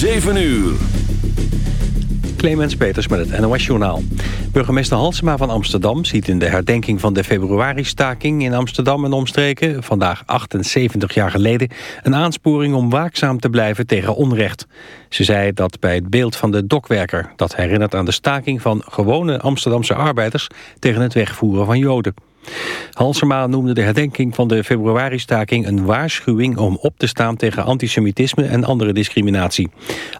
7 uur. Clemens Peters met het NOS Journaal. Burgemeester Halsema van Amsterdam ziet in de herdenking van de februari-staking in Amsterdam en omstreken, vandaag 78 jaar geleden, een aansporing om waakzaam te blijven tegen onrecht. Ze zei dat bij het beeld van de dokwerker, dat herinnert aan de staking van gewone Amsterdamse arbeiders tegen het wegvoeren van Joden. Halsema noemde de herdenking van de februari-staking een waarschuwing om op te staan tegen antisemitisme en andere discriminatie.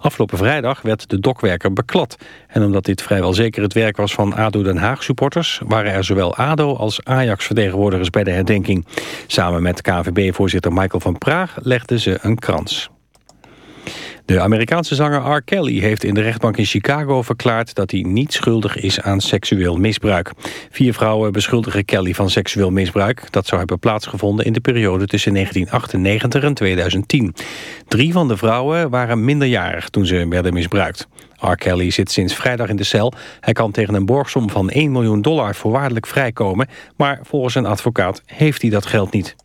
Afgelopen vrijdag werd de dokwerker beklad. En omdat dit vrijwel zeker het werk was van ADO Den Haag supporters, waren er zowel ADO als Ajax vertegenwoordigers bij de herdenking. Samen met KVB-voorzitter Michael van Praag legden ze een krans. De Amerikaanse zanger R. Kelly heeft in de rechtbank in Chicago verklaard dat hij niet schuldig is aan seksueel misbruik. Vier vrouwen beschuldigen Kelly van seksueel misbruik. Dat zou hebben plaatsgevonden in de periode tussen 1998 en 2010. Drie van de vrouwen waren minderjarig toen ze werden misbruikt. R. Kelly zit sinds vrijdag in de cel. Hij kan tegen een borgsom van 1 miljoen dollar voorwaardelijk vrijkomen, maar volgens een advocaat heeft hij dat geld niet.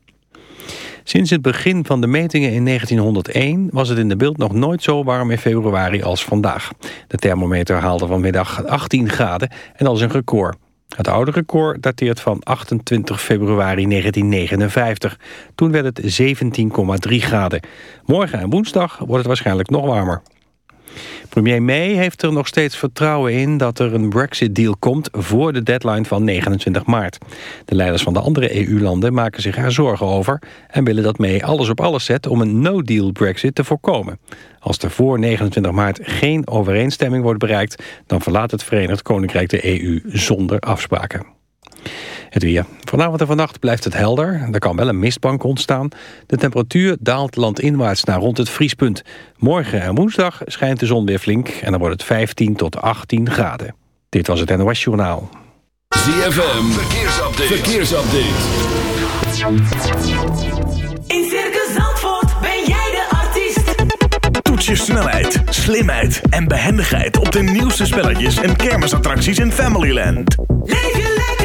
Sinds het begin van de metingen in 1901 was het in de beeld nog nooit zo warm in februari als vandaag. De thermometer haalde vanmiddag 18 graden en dat is een record. Het oude record dateert van 28 februari 1959. Toen werd het 17,3 graden. Morgen en woensdag wordt het waarschijnlijk nog warmer. Premier May heeft er nog steeds vertrouwen in dat er een Brexit-deal komt voor de deadline van 29 maart. De leiders van de andere EU-landen maken zich er zorgen over en willen dat May alles op alles zet om een no-deal Brexit te voorkomen. Als er voor 29 maart geen overeenstemming wordt bereikt, dan verlaat het Verenigd Koninkrijk de EU zonder afspraken. Het weer. Vanavond en vannacht blijft het helder. Er kan wel een mistbank ontstaan. De temperatuur daalt landinwaarts naar rond het vriespunt. Morgen en woensdag schijnt de zon weer flink... en dan wordt het 15 tot 18 graden. Dit was het NOS Journaal. ZFM, verkeersupdate. verkeersupdate. In Circus Zandvoort ben jij de artiest. Toets je snelheid, slimheid en behendigheid... op de nieuwste spelletjes en kermisattracties in Familyland. Leef je lekker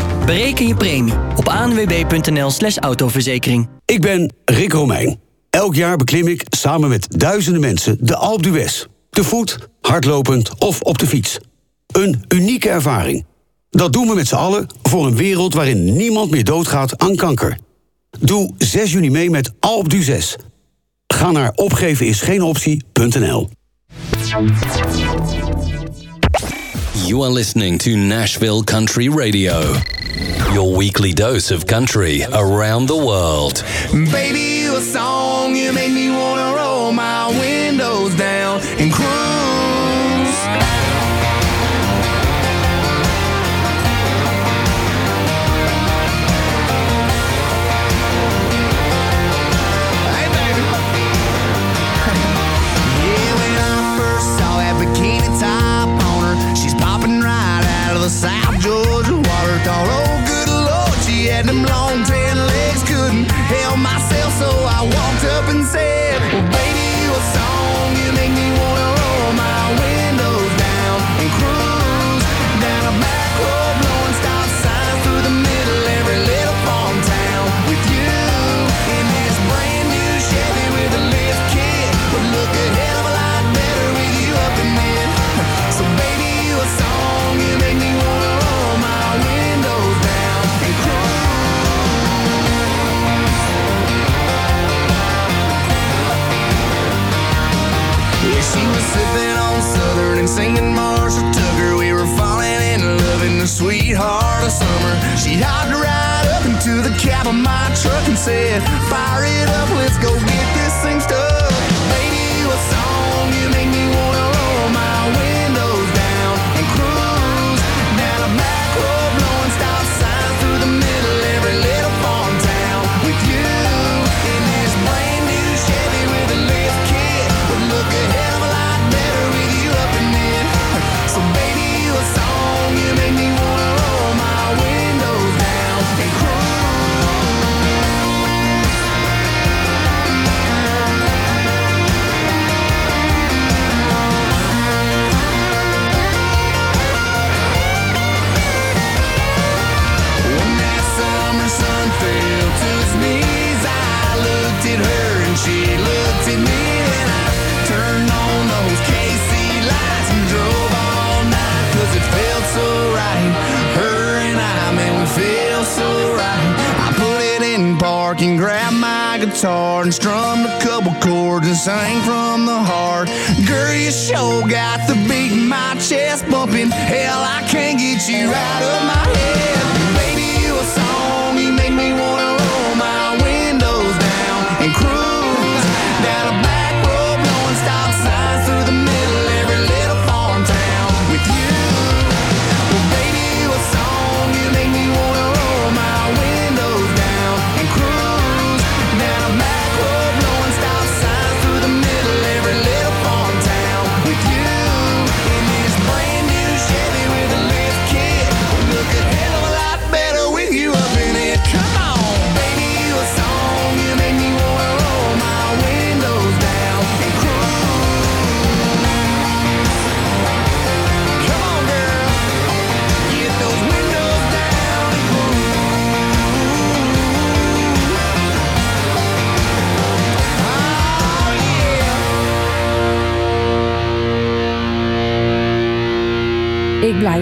Bereken je premie op anwb.nl slash autoverzekering. Ik ben Rick Romeijn. Elk jaar beklim ik samen met duizenden mensen de Alpe d'Huez. Te voet, hardlopend of op de fiets. Een unieke ervaring. Dat doen we met z'n allen voor een wereld waarin niemand meer doodgaat aan kanker. Doe 6 juni mee met Alpe d'Huez. Ga naar opgevenisgeenoptie.nl You are listening to Nashville Country Radio. Your weekly dose of country around the world. Baby, a song, you me wanna roll my She was sipping on Southern and singing Marshall Tucker. We were falling in love in the sweetheart of summer. She hopped right up into the cab of my truck and said, Fire it up, let's go get this thing started. works and strummed a couple chords and sang from the heart. Girl, you sure got the beat in my chest bumping. Hell, I can't get you out of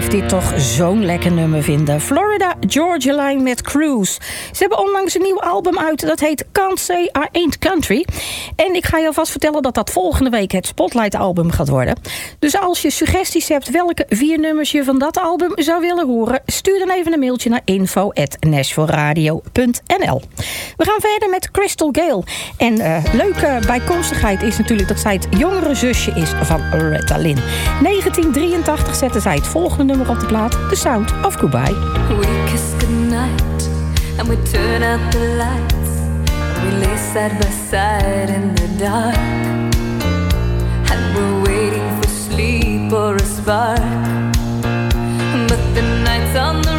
dit toch zo'n lekker nummer vinden. Florida Georgia Line met Cruise. Ze hebben onlangs een nieuw album uit. Dat heet Can't Say I Ain't Country. En ik ga je alvast vertellen dat dat volgende week het Spotlight album gaat worden. Dus als je suggesties hebt welke vier nummers je van dat album zou willen horen... stuur dan even een mailtje naar info.nashvilleradio.nl We gaan verder met Crystal Gale. En uh, leuke bijkomstigheid is natuurlijk dat zij het jongere zusje is van Retta Lynn. 1983 zetten zij het volgende nummer nummer op de plaat, The Sound of Goodbye. We kiss goodnight and we turn out the lights. We lay side by side in the dark. And we're waiting for sleep or a spark. But the night's on the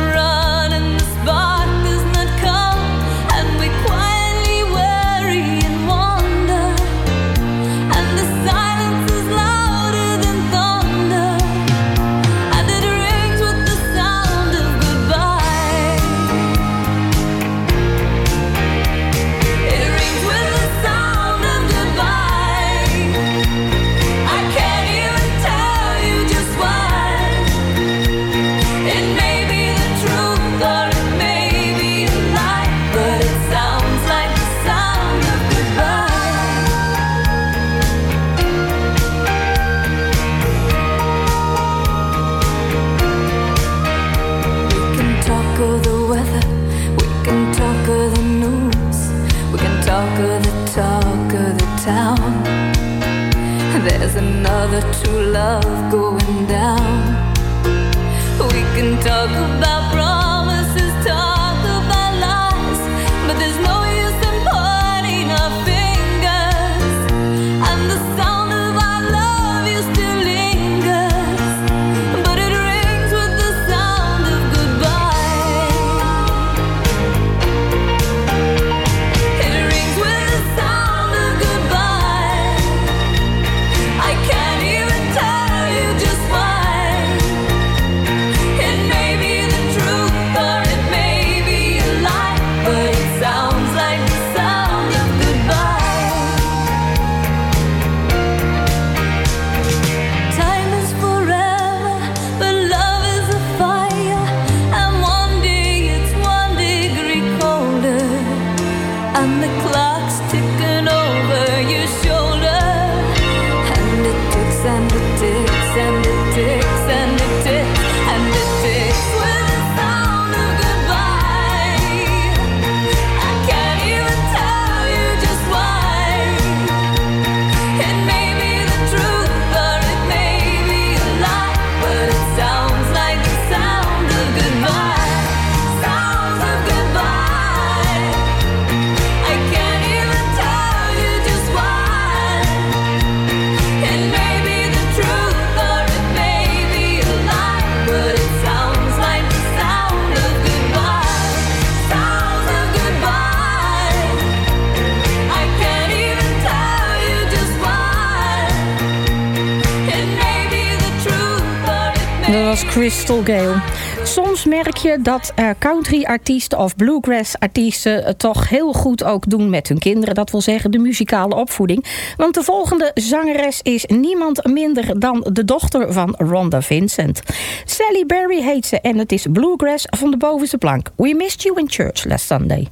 Crystal Gale. Soms merk je dat eh, country-artiesten of bluegrass-artiesten het toch heel goed ook doen met hun kinderen. Dat wil zeggen de muzikale opvoeding. Want de volgende zangeres is niemand minder dan de dochter van Rhonda Vincent. Sally Berry heet ze en het is bluegrass van de bovenste plank. We missed you in church last Sunday.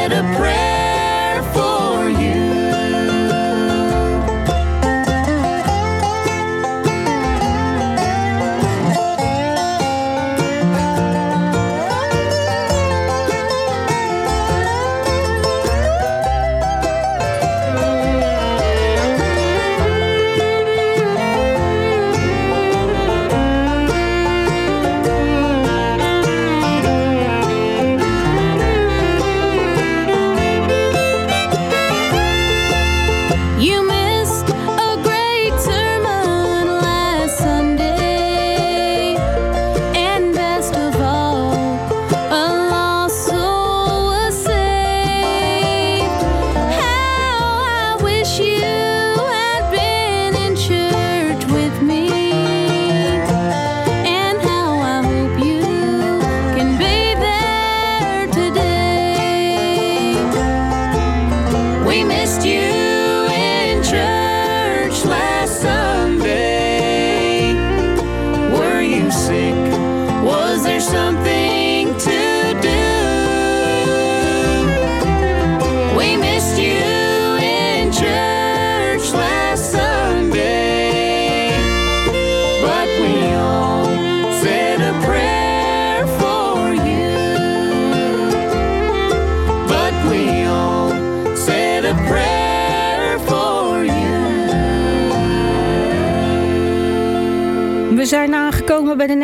Said a prayer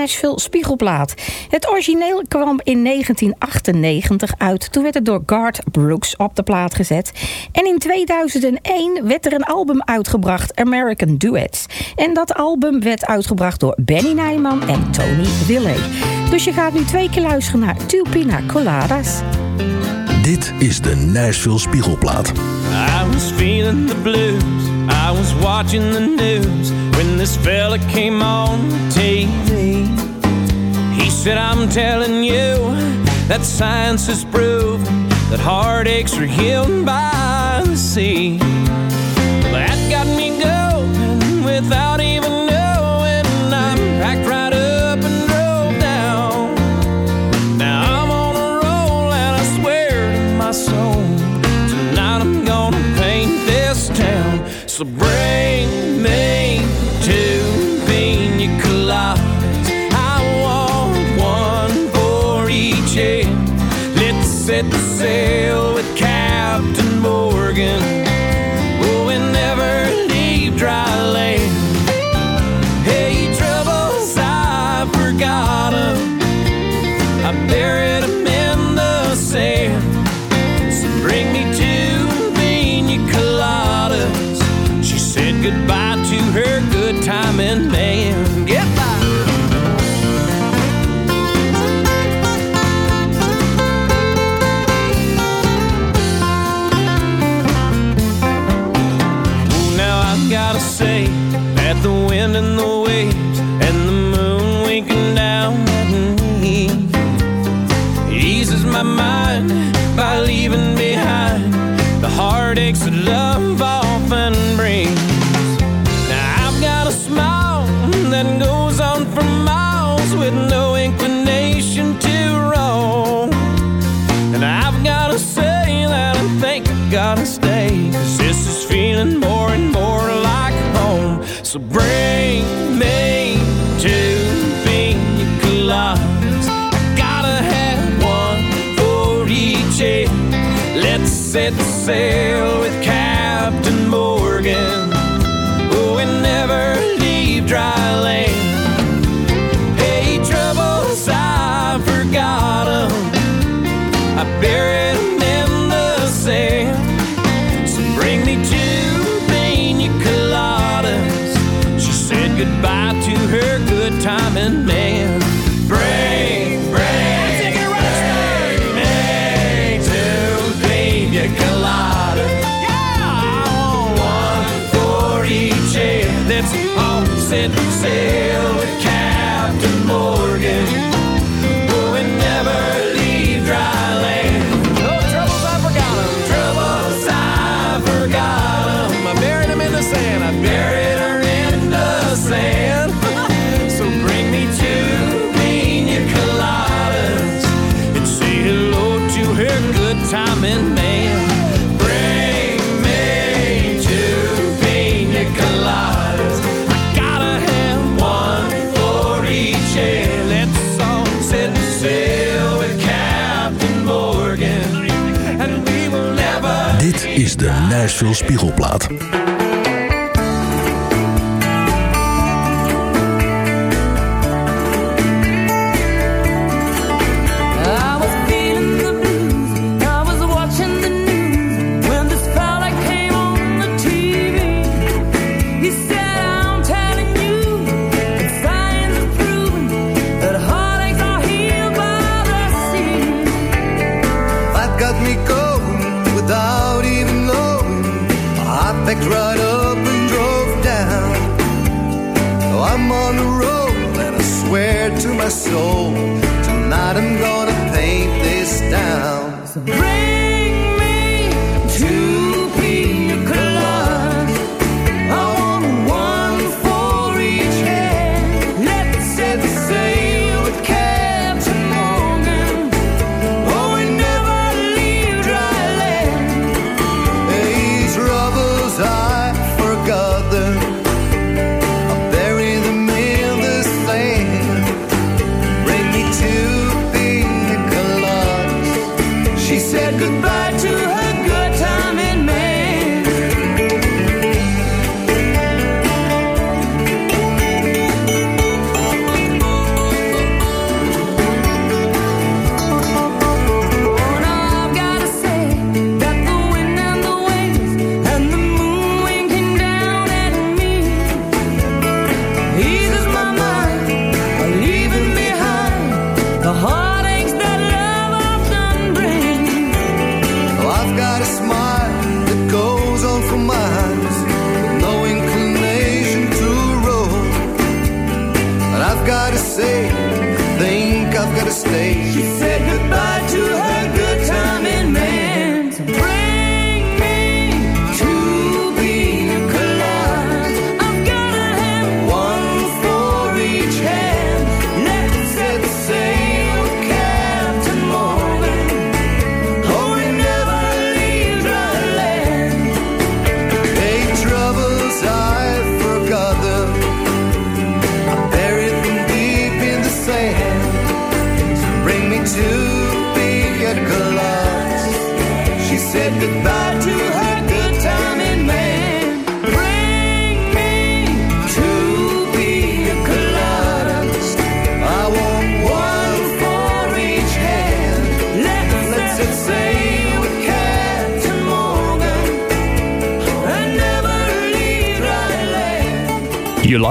Nashville Spiegelplaat. Het origineel kwam in 1998 uit. Toen werd het door Garth Brooks op de plaat gezet. En in 2001 werd er een album uitgebracht, American Duets. En dat album werd uitgebracht door Benny Nijman en Tony Willey. Dus je gaat nu twee keer luisteren naar Two Pina Coladas. Dit is de Nashville Spiegelplaat. I was feeling the blues. I was watching the news when this fella came on TV. He said, I'm telling you that science has proved that heartaches are healed by the sea. So bring gotta stay. Cause this is feeling more and more like home. So bring me to pina coladas. I gotta have one for each. Year. Let's set sail with cash. man. Veel Spiegelplaat. so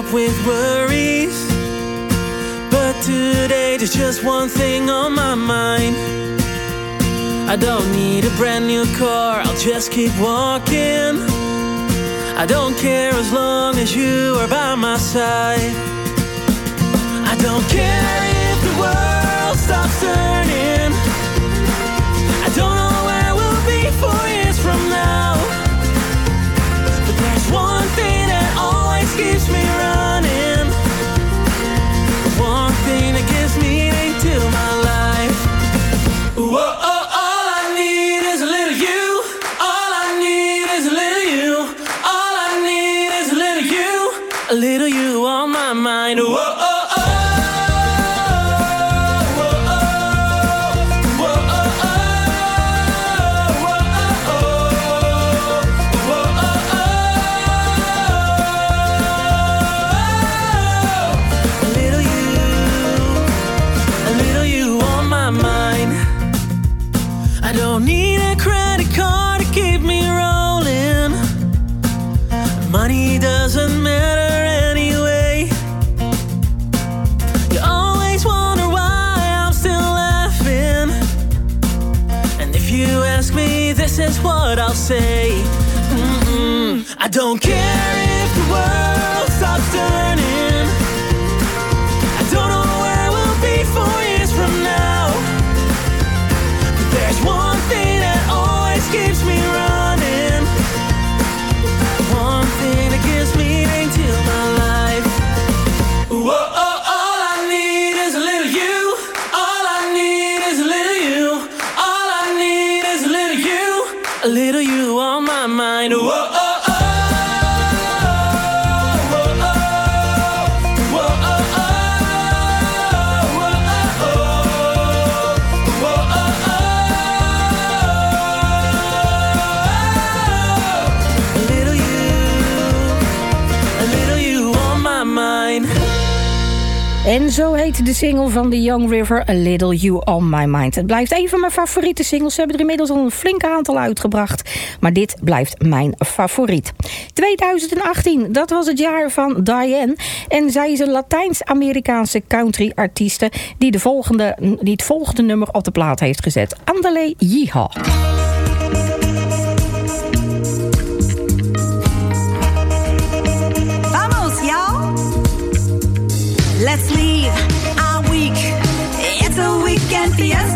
up with worries. But today there's just one thing on my mind. I don't need a brand new car, I'll just keep walking. I don't care as long as you are by my side. I don't care if the world stops turning. I don't know where we'll be four years from now. But there's one thing that always keeps me A little you on my mind. Whoa, what I'll say. Mm-mm. I don't care Zo heet de single van The Young River, A Little You On My Mind. Het blijft een van mijn favoriete singles. Ze hebben er inmiddels al een flink aantal uitgebracht. Maar dit blijft mijn favoriet. 2018, dat was het jaar van Diane. En zij is een Latijns-Amerikaanse country-artieste... Die, de volgende, die het volgende nummer op de plaat heeft gezet. Andale Yeehaw. Let's 10 p.m.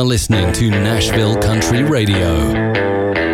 are listening to Nashville Country Radio.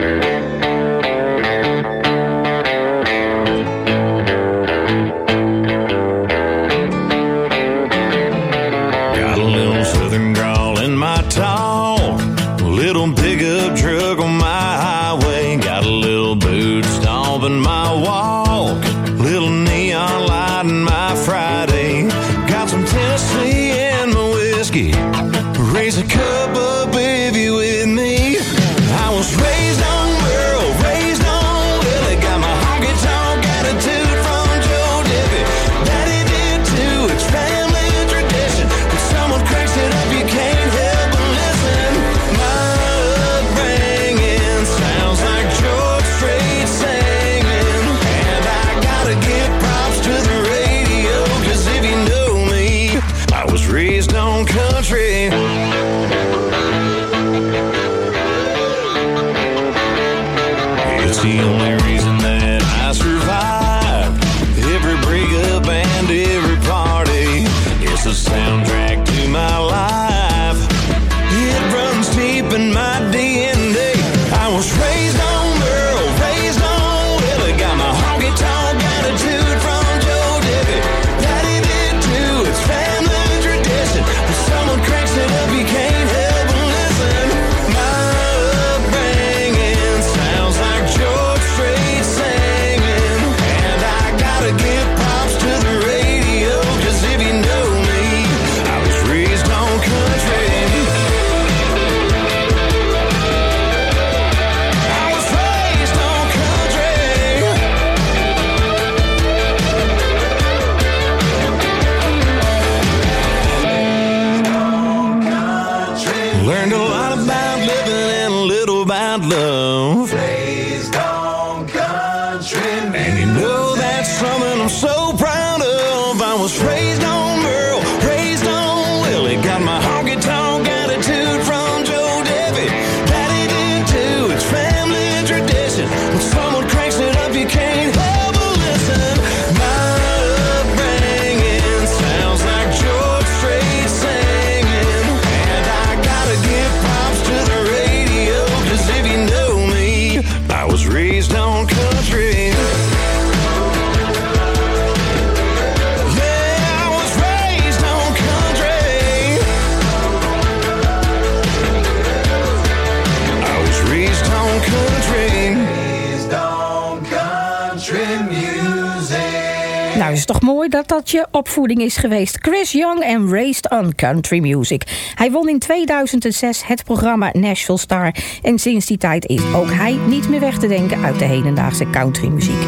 is toch mooi dat dat je opvoeding is geweest. Chris Young en Raised on Country Music. Hij won in 2006 het programma Nashville Star. En sinds die tijd is ook hij niet meer weg te denken uit de hedendaagse countrymuziek.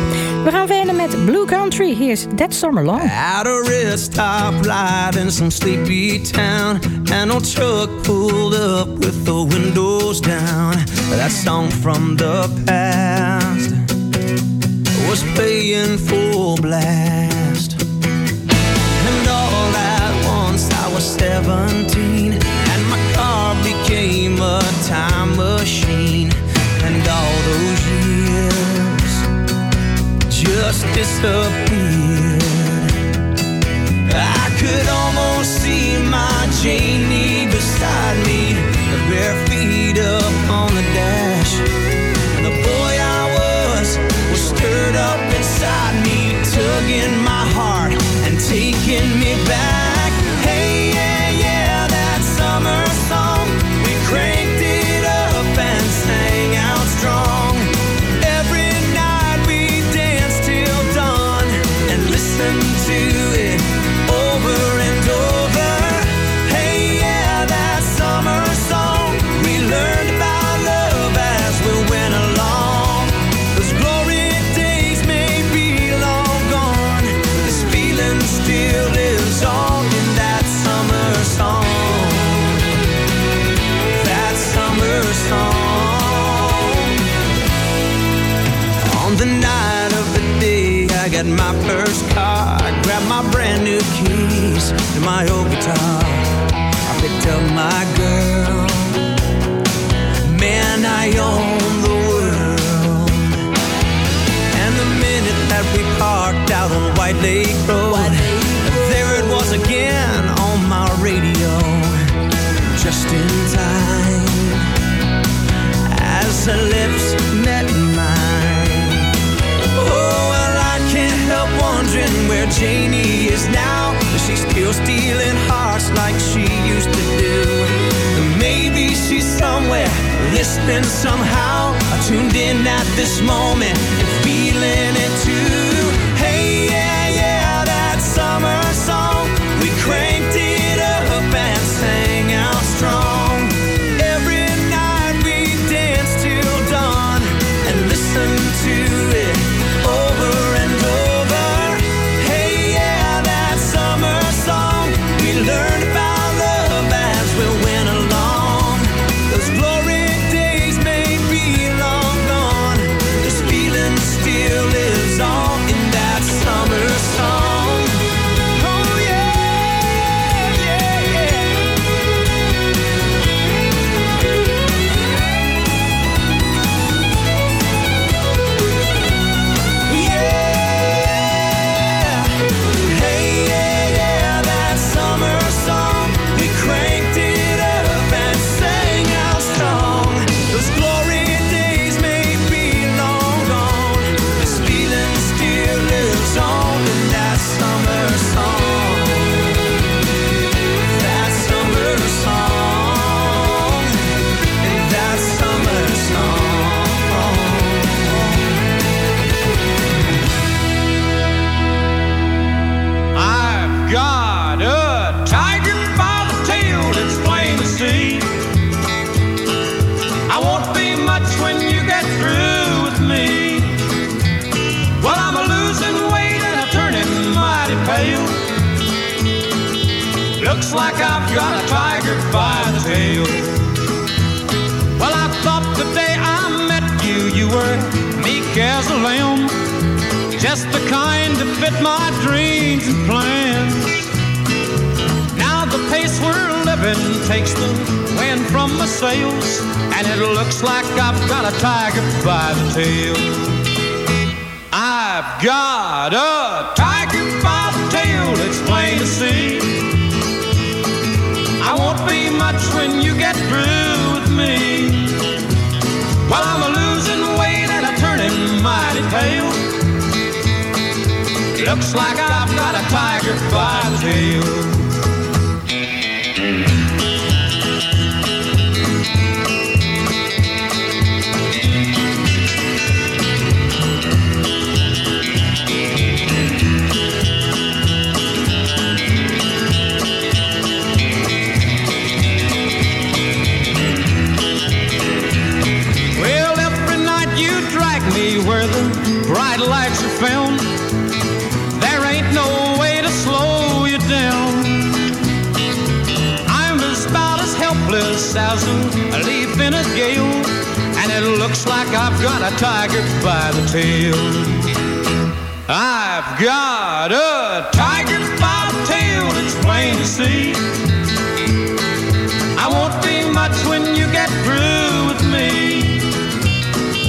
We gaan verder met Blue Country. Here's That Summer Long. At a red stoplight in some sleepy town. and old truck pulled up with the windows down. That song from the past was playing full blast. 17 And my car became a time machine. And all those years just disappeared. I could almost see my Janie beside me Bare feet up on the dash get my first car. I grabbed my brand new keys and my old guitar. I picked up my girl. Man, I own Janie is now. She's still stealing hearts like she used to do. Maybe she's somewhere listening somehow. Tuned in at this moment and feeling it looks like I've got a tiger by the tail. I've got a tiger by the tail, it's plain to see. I won't be much when you get through with me. Well, I'm a losing weight and I'm turning mighty pale. Looks like I've got a tiger by the tail. Helpless as a leaf in a gale, and it looks like I've got a tiger by the tail. I've got a tiger by the tail, it's plain to see. I won't be much when you get through with me.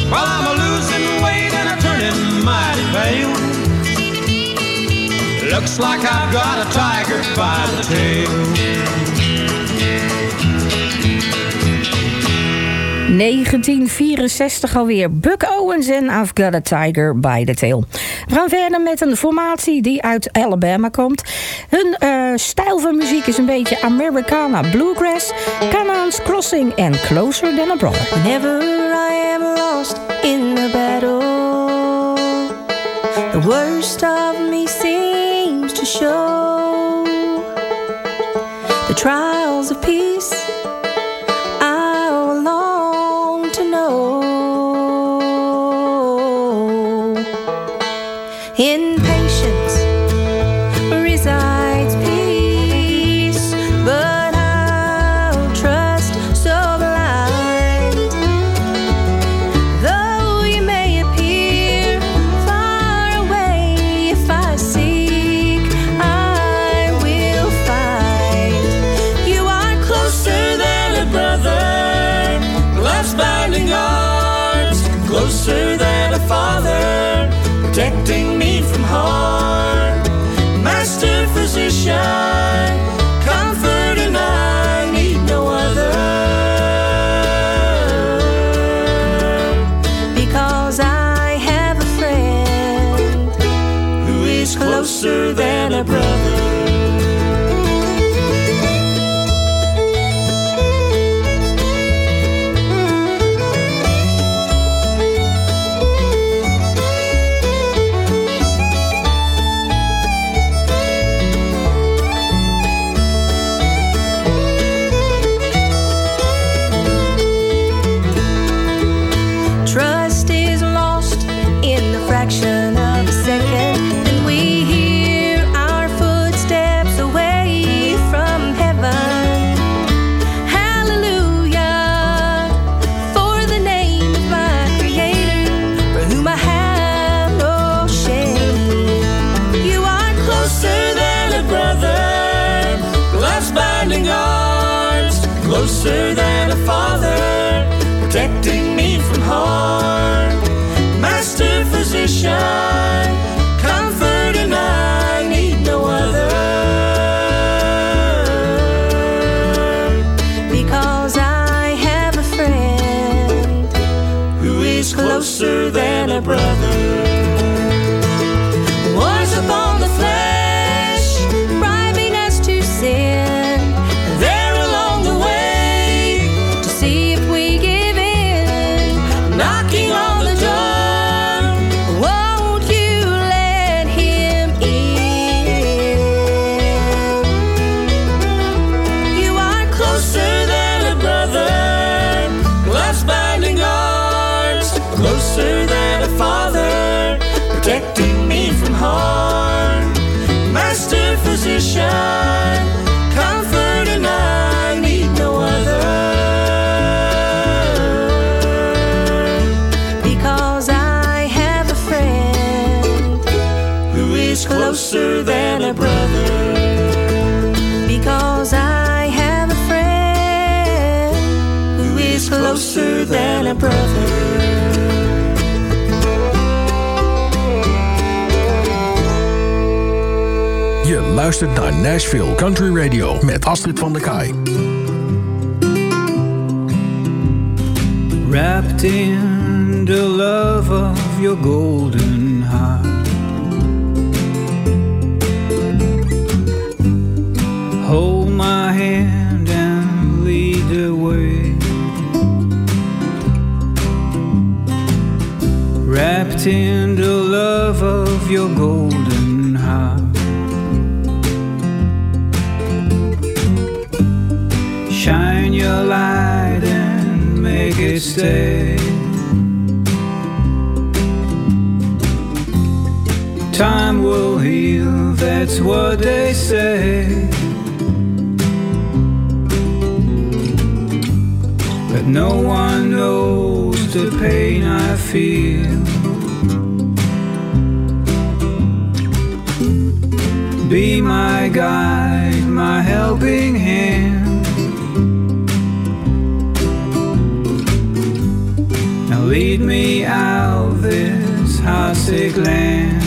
Well, I'm a losing weight and I'm turning mighty pale. Looks like I've got a tiger by the tail. 1964 alweer. Buck Owens en I've Got a Tiger by the Tail. We gaan verder met een formatie die uit Alabama komt. Hun eh, stijl van muziek is een beetje Americana Bluegrass, Canaan's Crossing en Closer Than a Brother. Whenever I am lost in the battle, the worst of me seems to show. luistert naar Nashville Country Radio met Astrid van der Kaai. Wrapped in the love of your golden heart Hold my hand and lead the way Wrapped in the love of your golden could stay. Time will heal, that's what they say. But no one knows the pain I feel. Be my guide, my helping hand. Lead me out this heartsick land.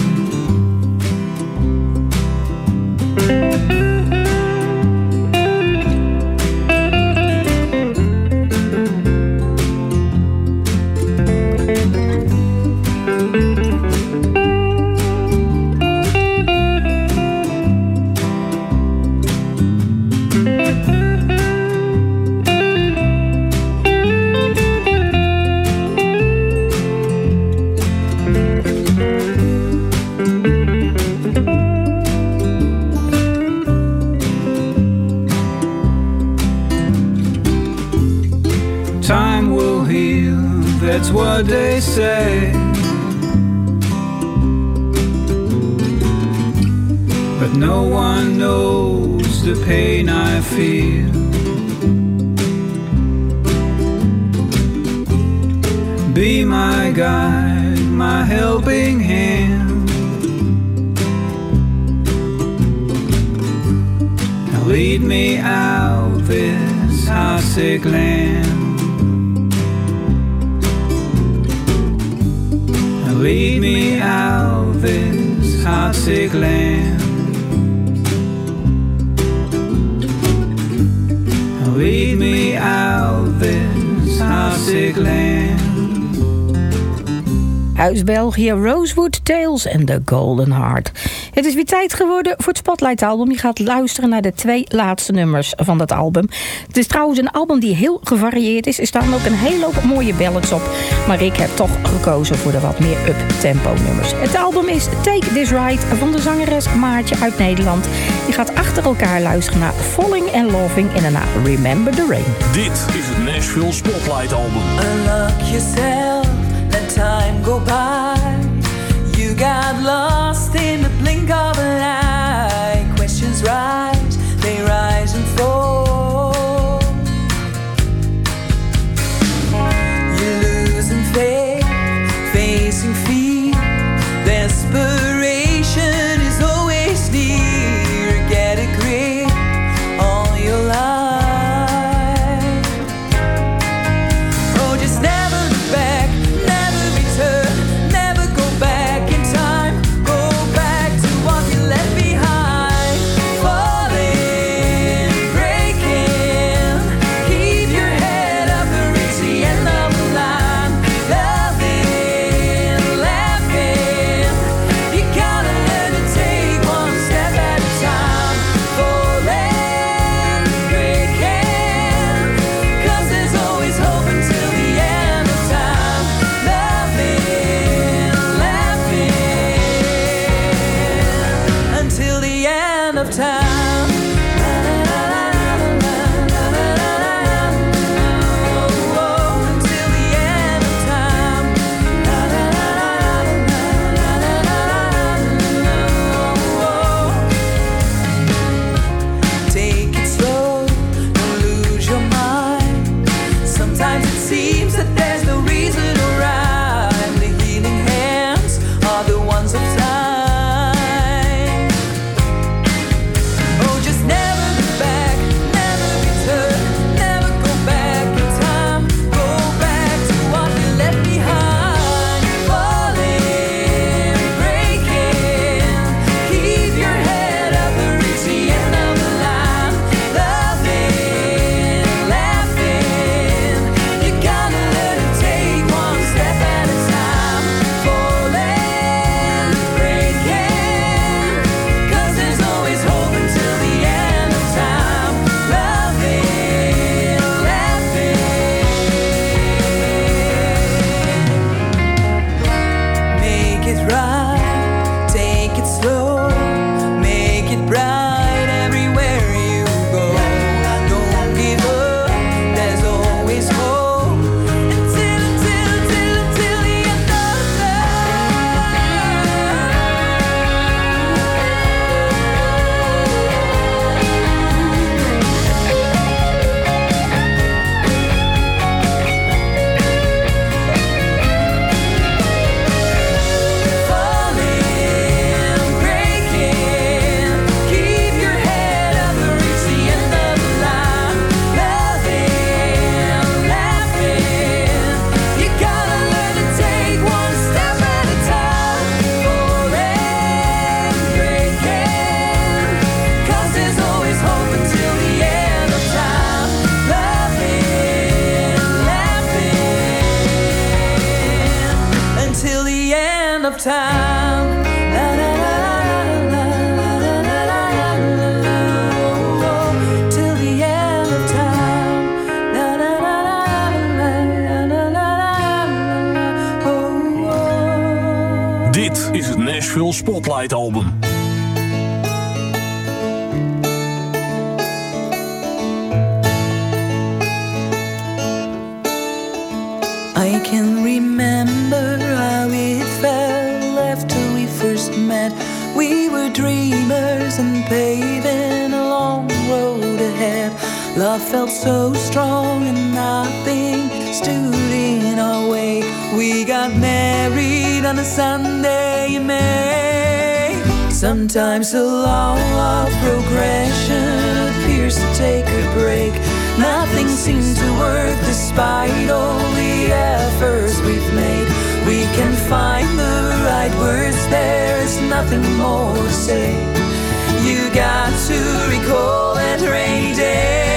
België, Rosewood Tales en The Golden Heart. Het is weer tijd geworden voor het Spotlight album. Je gaat luisteren naar de twee laatste nummers van dat album. Het is trouwens een album die heel gevarieerd is. Er staan ook een hele hoop mooie ballads op. Maar ik heb toch gekozen voor de wat meer up-tempo nummers. Het album is Take This Ride van de zangeres Maartje uit Nederland. Je gaat achter elkaar luisteren naar Falling and Loving en daarna Remember the Rain. Dit is het Nashville Spotlight Album. Unlock yourself, let time go by. Got lost in the Love felt so strong and nothing stood in our way. We got married on a Sunday in May. Sometimes the law of progression appears to take a break. Nothing seems to work despite all the efforts we've made. We can find the right words, there's nothing more to say. You got to recall that rainy day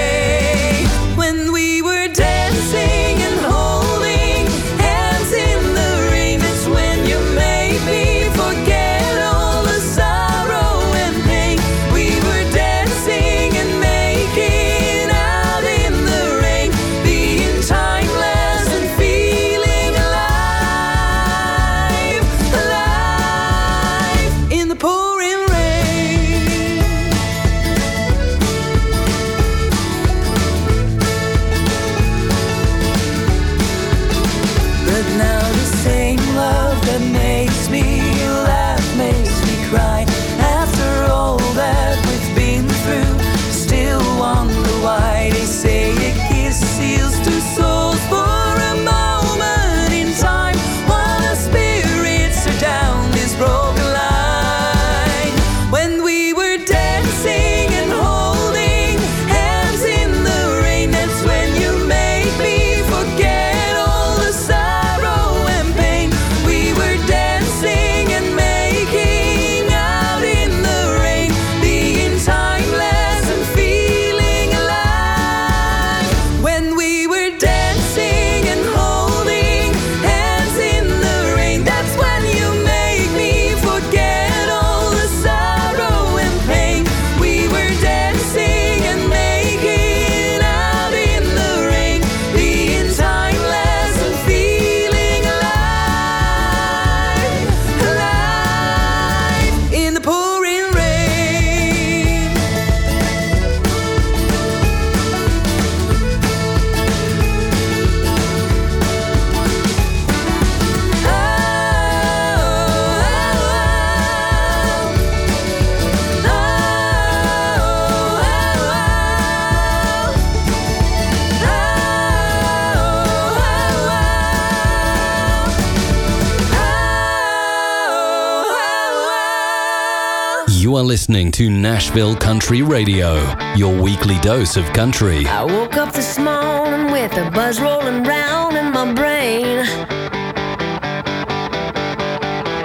to Nashville Country Radio, your weekly dose of country. I woke up this morning with a buzz rolling round in my brain.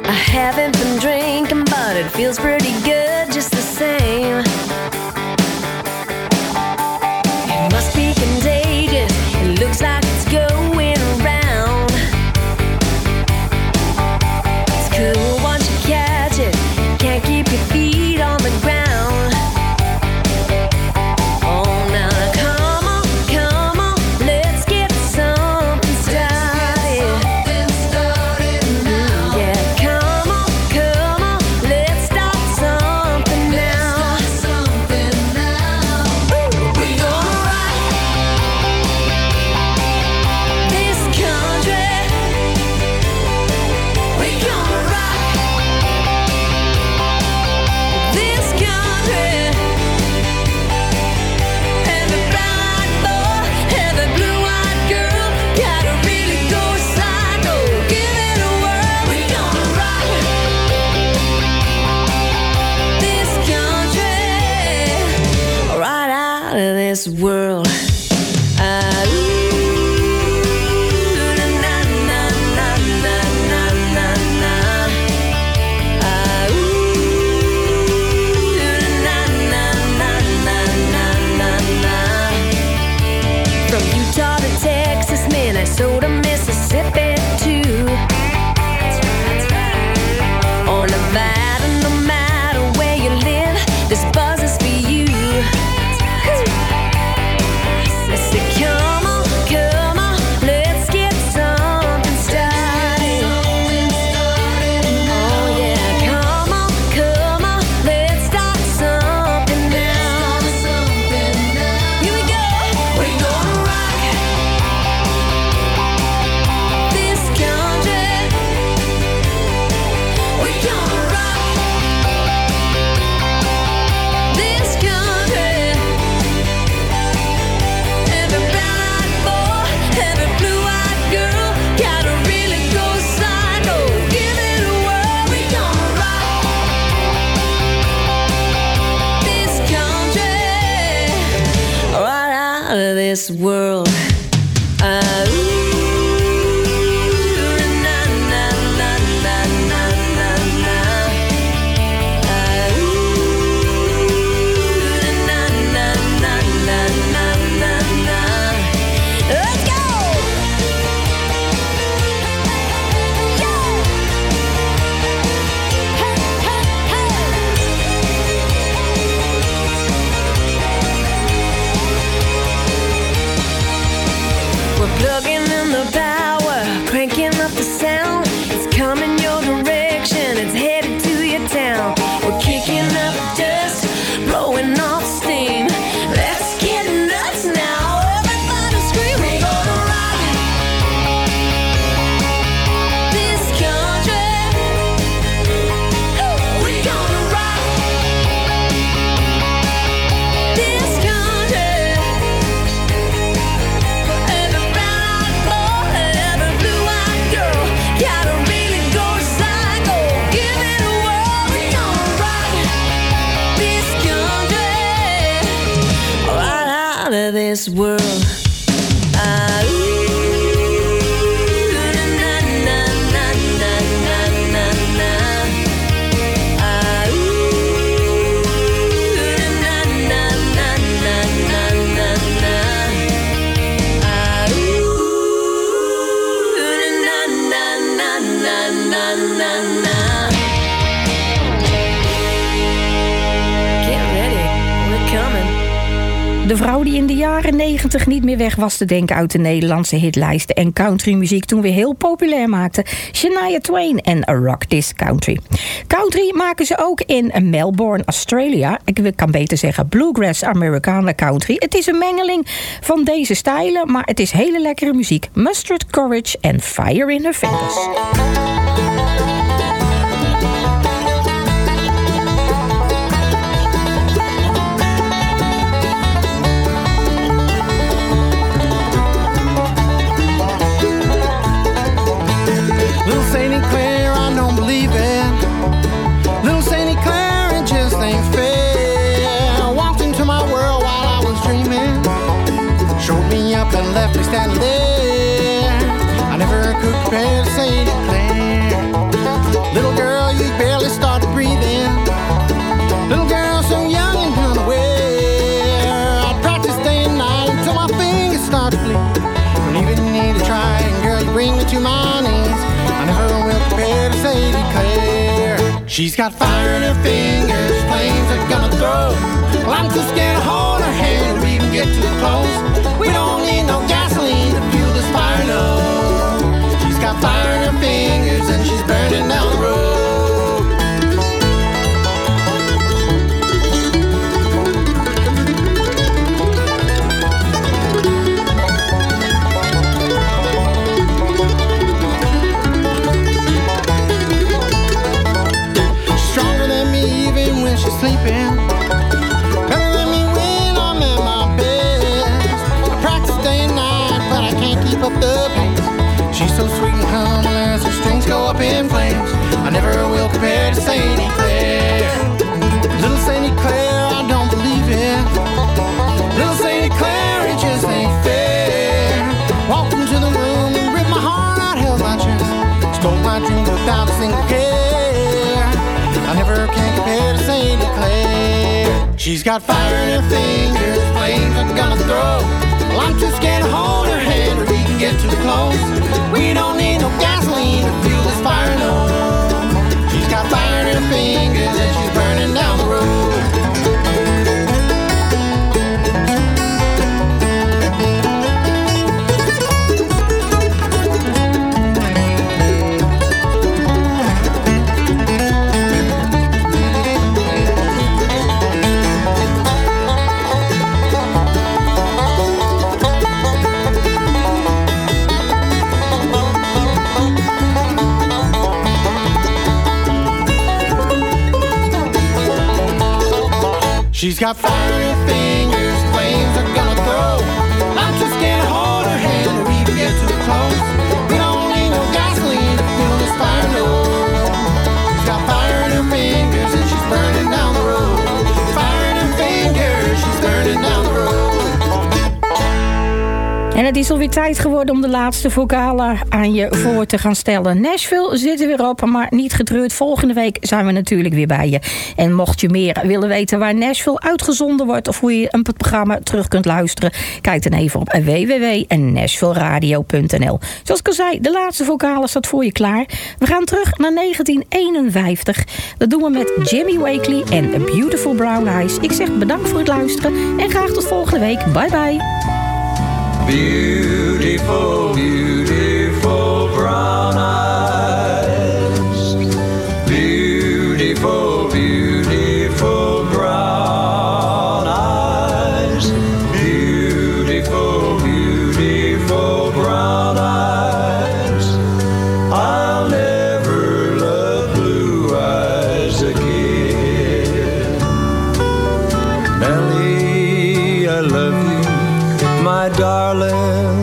I haven't been drinking, but it feels pretty good. de jaren 90 niet meer weg was te denken uit de Nederlandse hitlijsten en countrymuziek toen weer heel populair maakten. Shania Twain en Rock This Country. Country maken ze ook in Melbourne, Australia. Ik kan beter zeggen Bluegrass Americana Country. Het is een mengeling van deze stijlen, maar het is hele lekkere muziek. Mustard Courage en Fire in Her Fingers. Standing there. I never could compare to Sadie Claire. Little girl, you barely started breathing. Little girl, so young and unaware. I practice day and night until my fingers start to bleed. Don't even need to try, and girl, you bring me to my knees. I never will compare to Sadie Claire. She's got fire in her fingers, flames are gonna throw. Well, I'm too scared to hold her hand or even get too close. Fingers and she's burning down the road. Sleeping. Better than me when I'm my practice day and night, but I can't keep up the pace. Strings go up in flames. I never will compare to Sadie Claire. Little Sadie Claire, I don't believe it. Little Sadie Claire, it just ain't fair. Walked into the room and ripped my heart out, held my chest. Stole my dreams without a single care. I never can compare to Sadie Claire. She's got fire in her fingers, flames I'm gonna throw. Well, I'm too scared to hold her hand get too close. We don't need no gasoline to fuel this fire, no. Tijd geworden om de laatste vocalen aan je voor te gaan stellen. Nashville zit er weer op, maar niet getreurd. Volgende week zijn we natuurlijk weer bij je. En mocht je meer willen weten waar Nashville uitgezonden wordt... of hoe je een programma terug kunt luisteren... kijk dan even op www.nashvilleradio.nl Zoals ik al zei, de laatste vocalen staat voor je klaar. We gaan terug naar 1951. Dat doen we met Jimmy Wakely en A Beautiful Brown Eyes. Ik zeg bedankt voor het luisteren en graag tot volgende week. Bye bye. beautiful view. My darling.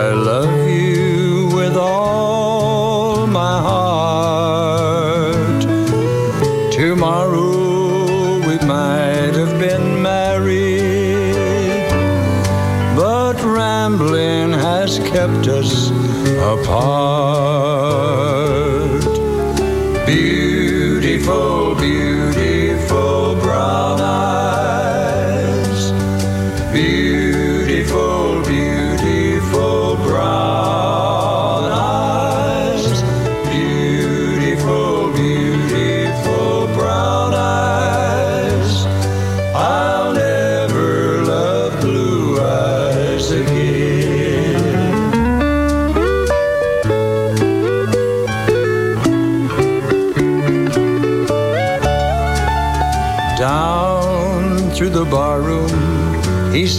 I love you with all my heart. Tomorrow we might have been married, but rambling has kept us apart.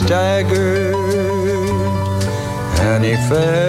Staggered and he fell